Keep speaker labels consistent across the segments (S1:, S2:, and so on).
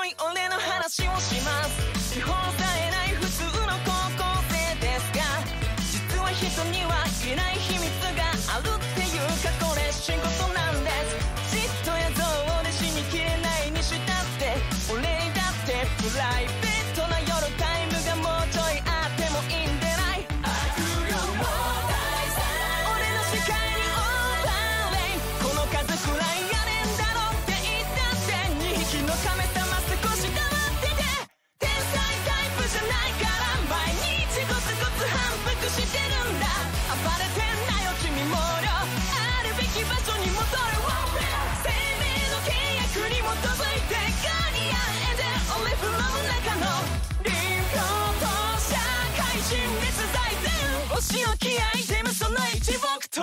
S1: 遅い俺の話をします地方さえない普通の高校生ですが実は人には言えない秘密があるっていうかこれ仕事なんです。じっや像をで染み消れないにしたって俺だってプライベートな夜タイムがもうちょいあってもいいんでない。悪用も大さ俺の世界にオーバー。レイこの数くらいやれんだろって言ったって2匹の亀さ腰を気合いで無その一木と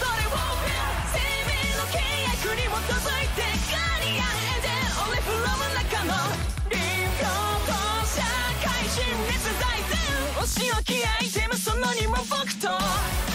S1: 仕置きアイテムその2も僕と